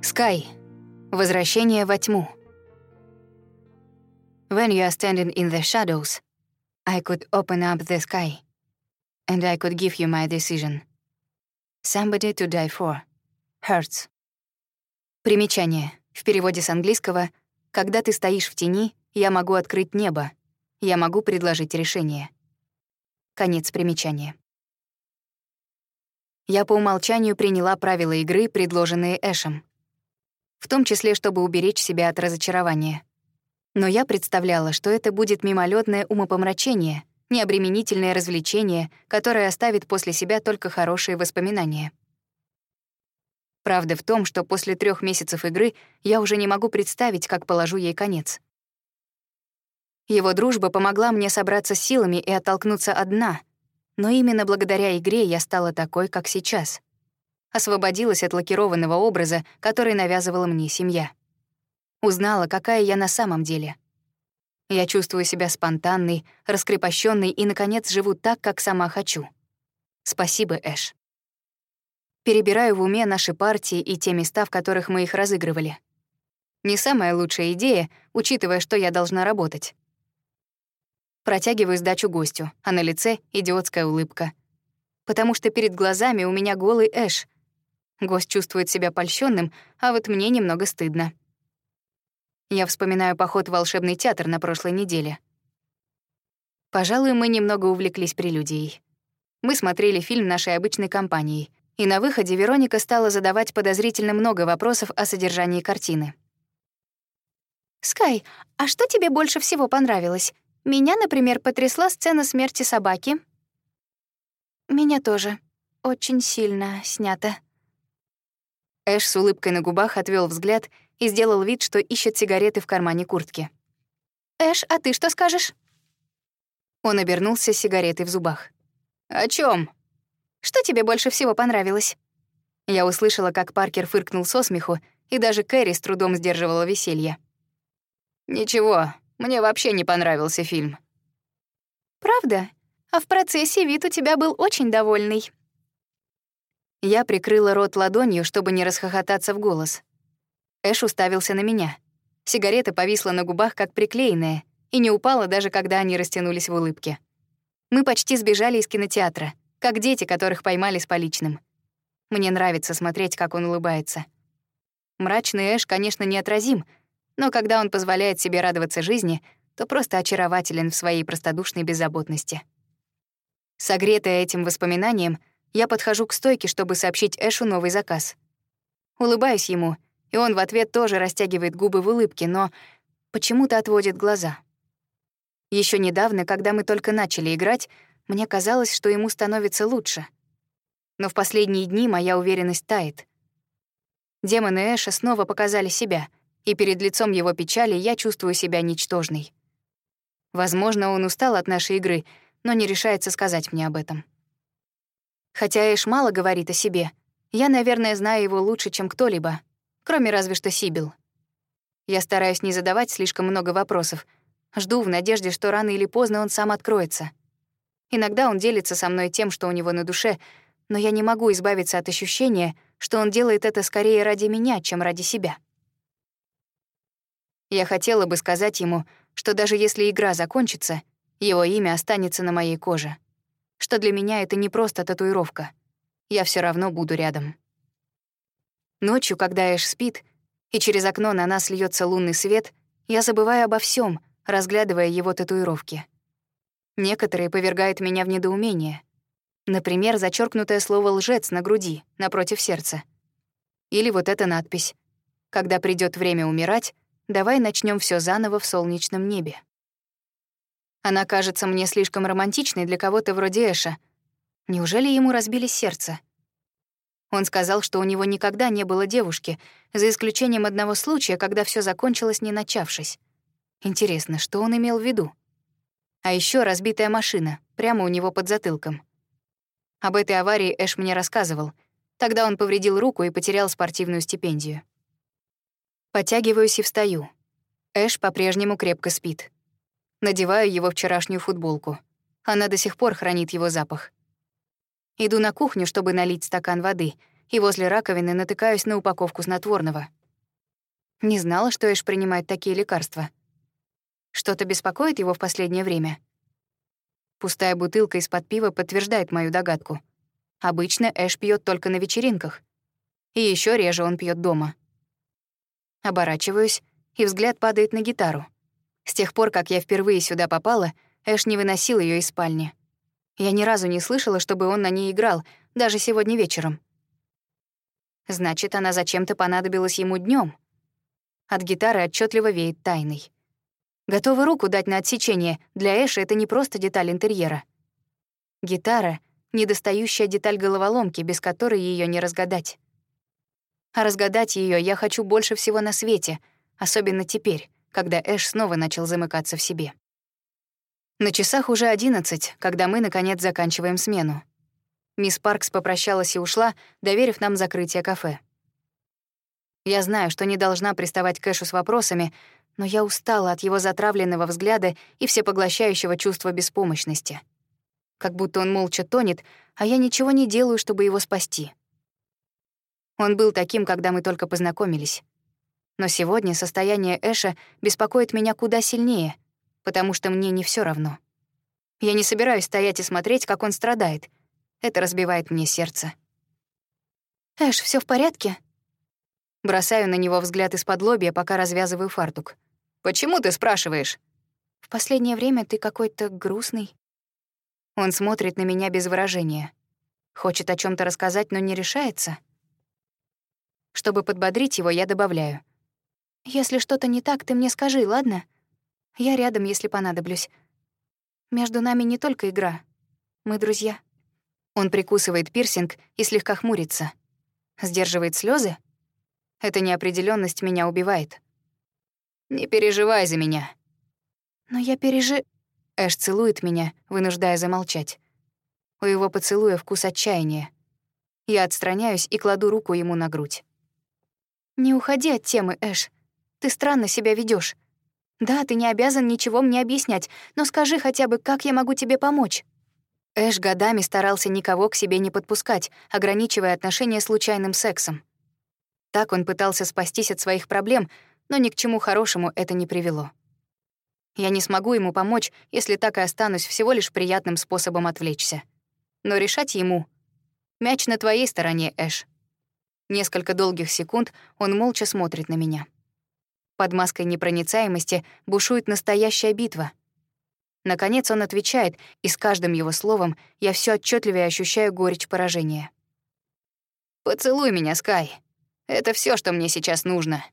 Скай. Возвращение во тьму. When you are standing in the shadows, I could open up the sky, and I could give you my decision. Somebody to die for. Hurts. Примечание. В переводе с английского «Когда ты стоишь в тени, я могу открыть небо. Я могу предложить решение». Конец примечания. Я по умолчанию приняла правила игры, предложенные Эшем. В том числе, чтобы уберечь себя от разочарования. Но я представляла, что это будет мимолетное умопомрачение, необременительное развлечение, которое оставит после себя только хорошие воспоминания. Правда в том, что после трех месяцев игры я уже не могу представить, как положу ей конец. Его дружба помогла мне собраться силами и оттолкнуться от дна, но именно благодаря игре я стала такой, как сейчас. Освободилась от лакированного образа, который навязывала мне семья. Узнала, какая я на самом деле. Я чувствую себя спонтанной, раскрепощенной и, наконец, живу так, как сама хочу. Спасибо, Эш. Перебираю в уме наши партии и те места, в которых мы их разыгрывали. Не самая лучшая идея, учитывая, что я должна работать. Протягиваю сдачу гостю, а на лице — идиотская улыбка. Потому что перед глазами у меня голый Эш. Гость чувствует себя польщенным, а вот мне немного стыдно. Я вспоминаю поход в волшебный театр на прошлой неделе. Пожалуй, мы немного увлеклись прелюдией. Мы смотрели фильм нашей обычной компанией, и на выходе Вероника стала задавать подозрительно много вопросов о содержании картины. «Скай, а что тебе больше всего понравилось? Меня, например, потрясла сцена смерти собаки». «Меня тоже. Очень сильно снято». Эш с улыбкой на губах отвел взгляд и сделал вид, что ищет сигареты в кармане куртки. «Эш, а ты что скажешь?» Он обернулся с сигаретой в зубах. «О чем? Что тебе больше всего понравилось?» Я услышала, как Паркер фыркнул со смеху, и даже Кэрри с трудом сдерживала веселье. «Ничего, мне вообще не понравился фильм». «Правда? А в процессе вид у тебя был очень довольный». Я прикрыла рот ладонью, чтобы не расхохотаться в голос. Эш уставился на меня. Сигарета повисла на губах, как приклеенная, и не упала, даже когда они растянулись в улыбке. Мы почти сбежали из кинотеатра, как дети, которых поймали с поличным. Мне нравится смотреть, как он улыбается. Мрачный Эш, конечно, неотразим, но когда он позволяет себе радоваться жизни, то просто очарователен в своей простодушной беззаботности. Согретая этим воспоминанием, я подхожу к стойке, чтобы сообщить Эшу новый заказ. Улыбаюсь ему, и он в ответ тоже растягивает губы в улыбке, но почему-то отводит глаза. Еще недавно, когда мы только начали играть, мне казалось, что ему становится лучше. Но в последние дни моя уверенность тает. Демоны Эша снова показали себя, и перед лицом его печали я чувствую себя ничтожной. Возможно, он устал от нашей игры, но не решается сказать мне об этом. Хотя Эш мало говорит о себе, я, наверное, знаю его лучше, чем кто-либо, кроме разве что Сибил. Я стараюсь не задавать слишком много вопросов, жду в надежде, что рано или поздно он сам откроется. Иногда он делится со мной тем, что у него на душе, но я не могу избавиться от ощущения, что он делает это скорее ради меня, чем ради себя. Я хотела бы сказать ему, что даже если игра закончится, его имя останется на моей коже. Что для меня это не просто татуировка. Я все равно буду рядом. Ночью, когда Эш спит, и через окно на нас льется лунный свет, я забываю обо всем, разглядывая его татуировки. Некоторые повергают меня в недоумение. Например, зачеркнутое слово «лжец» на груди, напротив сердца. Или вот эта надпись «Когда придет время умирать, давай начнем все заново в солнечном небе». Она кажется мне слишком романтичной для кого-то вроде Эша. Неужели ему разбили сердце? Он сказал, что у него никогда не было девушки, за исключением одного случая, когда все закончилось, не начавшись. Интересно, что он имел в виду? А еще разбитая машина, прямо у него под затылком. Об этой аварии Эш мне рассказывал. Тогда он повредил руку и потерял спортивную стипендию. Потягиваюсь и встаю. Эш по-прежнему крепко спит. Надеваю его вчерашнюю футболку. Она до сих пор хранит его запах. Иду на кухню, чтобы налить стакан воды, и возле раковины натыкаюсь на упаковку снотворного. Не знала, что Эш принимает такие лекарства. Что-то беспокоит его в последнее время? Пустая бутылка из-под пива подтверждает мою догадку. Обычно Эш пьет только на вечеринках. И еще реже он пьет дома. Оборачиваюсь, и взгляд падает на гитару. С тех пор, как я впервые сюда попала, Эш не выносил ее из спальни. Я ни разу не слышала, чтобы он на ней играл, даже сегодня вечером. Значит, она зачем-то понадобилась ему днем. От гитары отчетливо веет тайной. Готова руку дать на отсечение, для Эша это не просто деталь интерьера. Гитара — недостающая деталь головоломки, без которой ее не разгадать. А разгадать ее я хочу больше всего на свете, особенно теперь, когда Эш снова начал замыкаться в себе. На часах уже одиннадцать, когда мы, наконец, заканчиваем смену. Мисс Паркс попрощалась и ушла, доверив нам закрытие кафе. Я знаю, что не должна приставать к Эшу с вопросами, но я устала от его затравленного взгляда и всепоглощающего чувства беспомощности. Как будто он молча тонет, а я ничего не делаю, чтобы его спасти. Он был таким, когда мы только познакомились. Но сегодня состояние Эша беспокоит меня куда сильнее, потому что мне не все равно. Я не собираюсь стоять и смотреть, как он страдает. Это разбивает мне сердце. «Эш, все в порядке?» Бросаю на него взгляд из-под лобья, пока развязываю фартук. «Почему ты спрашиваешь?» «В последнее время ты какой-то грустный». Он смотрит на меня без выражения. Хочет о чем то рассказать, но не решается. Чтобы подбодрить его, я добавляю. «Если что-то не так, ты мне скажи, ладно? Я рядом, если понадоблюсь. Между нами не только игра. Мы друзья». Он прикусывает пирсинг и слегка хмурится. Сдерживает слезы. Эта неопределенность меня убивает. «Не переживай за меня». «Но я пережи...» Эш целует меня, вынуждая замолчать. У его поцелуя вкус отчаяния. Я отстраняюсь и кладу руку ему на грудь. «Не уходи от темы, Эш. Ты странно себя ведешь. Да, ты не обязан ничего мне объяснять, но скажи хотя бы, как я могу тебе помочь?» Эш годами старался никого к себе не подпускать, ограничивая отношения случайным сексом. Так он пытался спастись от своих проблем, но ни к чему хорошему это не привело. Я не смогу ему помочь, если так и останусь всего лишь приятным способом отвлечься. Но решать ему. Мяч на твоей стороне, Эш. Несколько долгих секунд он молча смотрит на меня. Под маской непроницаемости бушует настоящая битва. Наконец он отвечает, и с каждым его словом я все отчетливее ощущаю горечь поражения. «Поцелуй меня, Скай. Это все, что мне сейчас нужно».